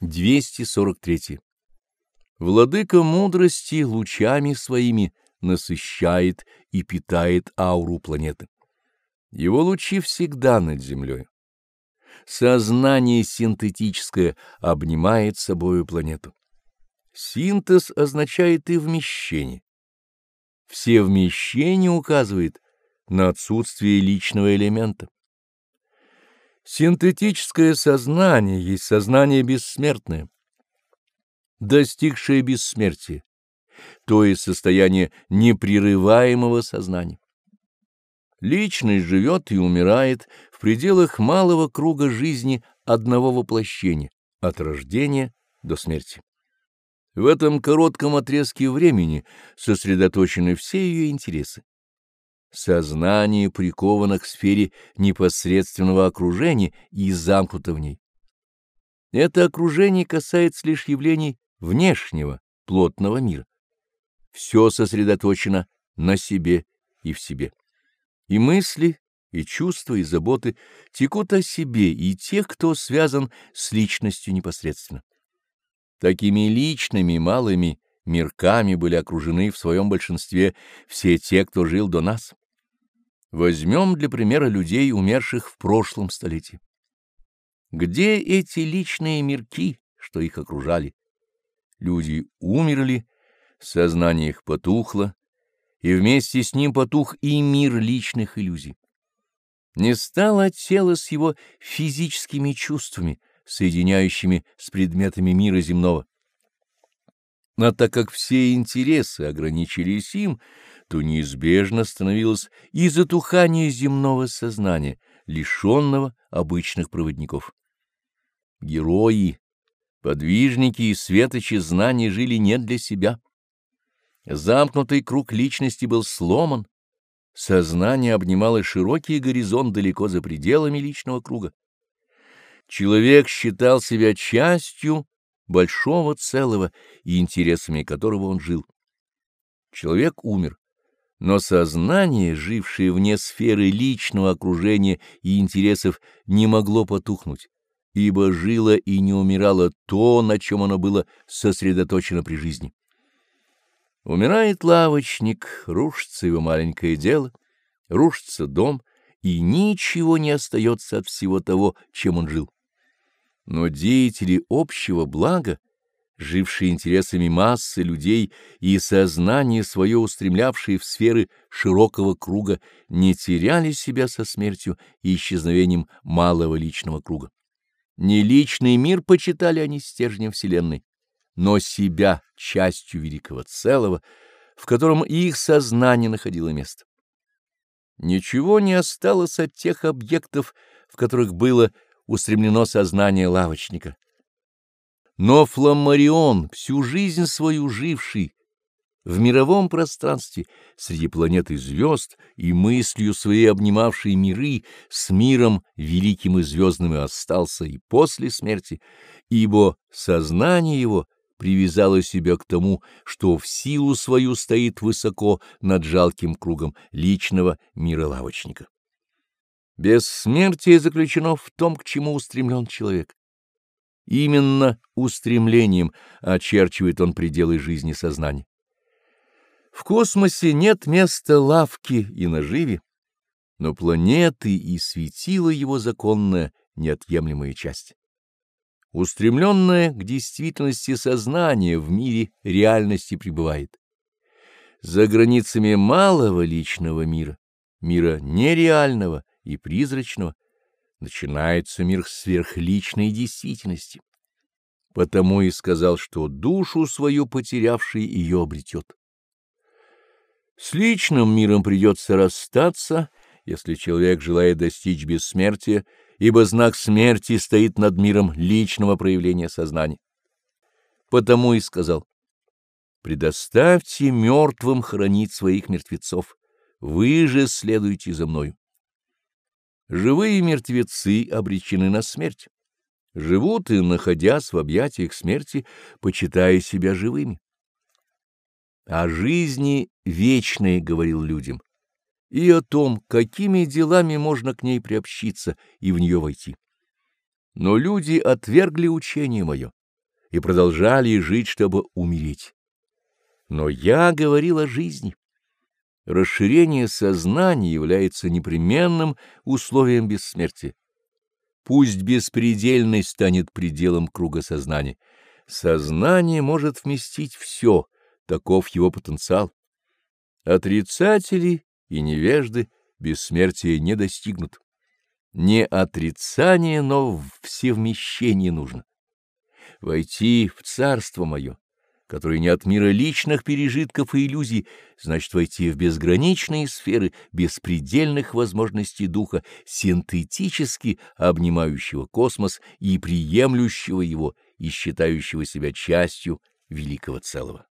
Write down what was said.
243. Владыка мудрости лучами своими насыщает и питает ауру планеты. Его лучи всегда над землей. Сознание синтетическое обнимает собою планету. Синтез означает и вмещение. Все вмещение указывает на отсутствие личного элемента. Синтетическое сознание есть сознание бессмертное, достигшее бессмертия, то есть состояние непрерываемого сознания. Личность живет и умирает в пределах малого круга жизни одного воплощения, от рождения до смерти. В этом коротком отрезке времени сосредоточены все ее интересы. Сознание приковано к сфере непосредственного окружения и замкнуто в ней. Это окружение касается лишь явлений внешнего, плотного мира. Все сосредоточено на себе и в себе. И мысли, и чувства, и заботы текут о себе и тех, кто связан с личностью непосредственно. Такими личными малыми мирками были окружены в своем большинстве все те, кто жил до нас. Возьмем для примера людей, умерших в прошлом столетии. Где эти личные мирки, что их окружали? Люди умерли, сознание их потухло, и вместе с ним потух и мир личных иллюзий. Не стало тело с его физическими чувствами, соединяющими с предметами мира земного. А так как все интересы ограничились им, то неизбежно становилось и затухание земного сознания, лишенного обычных проводников. Герои, подвижники и светочи знаний жили не для себя. Замкнутый круг личности был сломан, сознание обнимало широкий горизонт далеко за пределами личного круга. Человек считал себя частью большого целого и интересами которого он жил. Человек умер, но сознание, жившее вне сферы личного окружения и интересов, не могло потухнуть, ибо жило и не умирало то, на чем оно было сосредоточено при жизни. Умирает лавочник, рушится его маленькое дело, рушится дом, и ничего не остается от всего того, чем он жил. Но деятели общего блага жившие интересами массы людей и сознание свое устремлявшие в сферы широкого круга, не теряли себя со смертью и исчезновением малого личного круга. Не личный мир почитали они стержнем Вселенной, но себя частью великого целого, в котором их сознание находило место. Ничего не осталось от тех объектов, в которых было устремлено сознание лавочника но Фламарион, всю жизнь свою живший в мировом пространстве, среди планет и звезд, и мыслью своей обнимавший миры, с миром великим и звездным и остался и после смерти, ибо сознание его привязало себя к тому, что в силу свою стоит высоко над жалким кругом личного мира лавочника. Бессмертие заключено в том, к чему устремлен человек. Именно устремлением очерчивает он пределы жизни сознания. В космосе нет места лавки и наживе, но планеты и светила его законная неотъемлемая часть. Устремленное к действительности сознание в мире реальности пребывает. За границами малого личного мира, мира нереального и призрачного, начинается мир сверхличной действительности. Потому и сказал, что душу свою потерявший ее обретет. С личным миром придется расстаться, если человек желает достичь бессмертия, ибо знак смерти стоит над миром личного проявления сознания. Потому и сказал, «Предоставьте мертвым хранить своих мертвецов, вы же следуйте за мною». Живые мертвецы обречены на смерть. Живут и, находясь в объятиях смерти, почитая себя живыми. О жизни вечной говорил людям, и о том, какими делами можно к ней приобщиться и в нее войти. Но люди отвергли учение мое и продолжали жить, чтобы умереть. Но я говорил о жизни. Расширение сознания является непременным условием бессмертия. Пусть беспредельность станет пределом круга сознания. Сознание может вместить все, таков его потенциал. Отрицатели и невежды бессмертия не достигнут. Не отрицание, но всевмещение нужно. Войти в царство мое, которое не от мира личных пережитков и иллюзий, значит войти в безграничные сферы беспредельных возможностей духа, синтетически обнимающего космос и приемлющего его, и считающего себя частью великого целого.